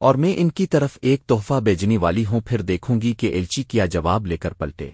اور میں ان کی طرف ایک تحفہ بیجنی والی ہوں، پھر دیکھوں گی کہ ایلچی کیا جواب لے کر پلٹے۔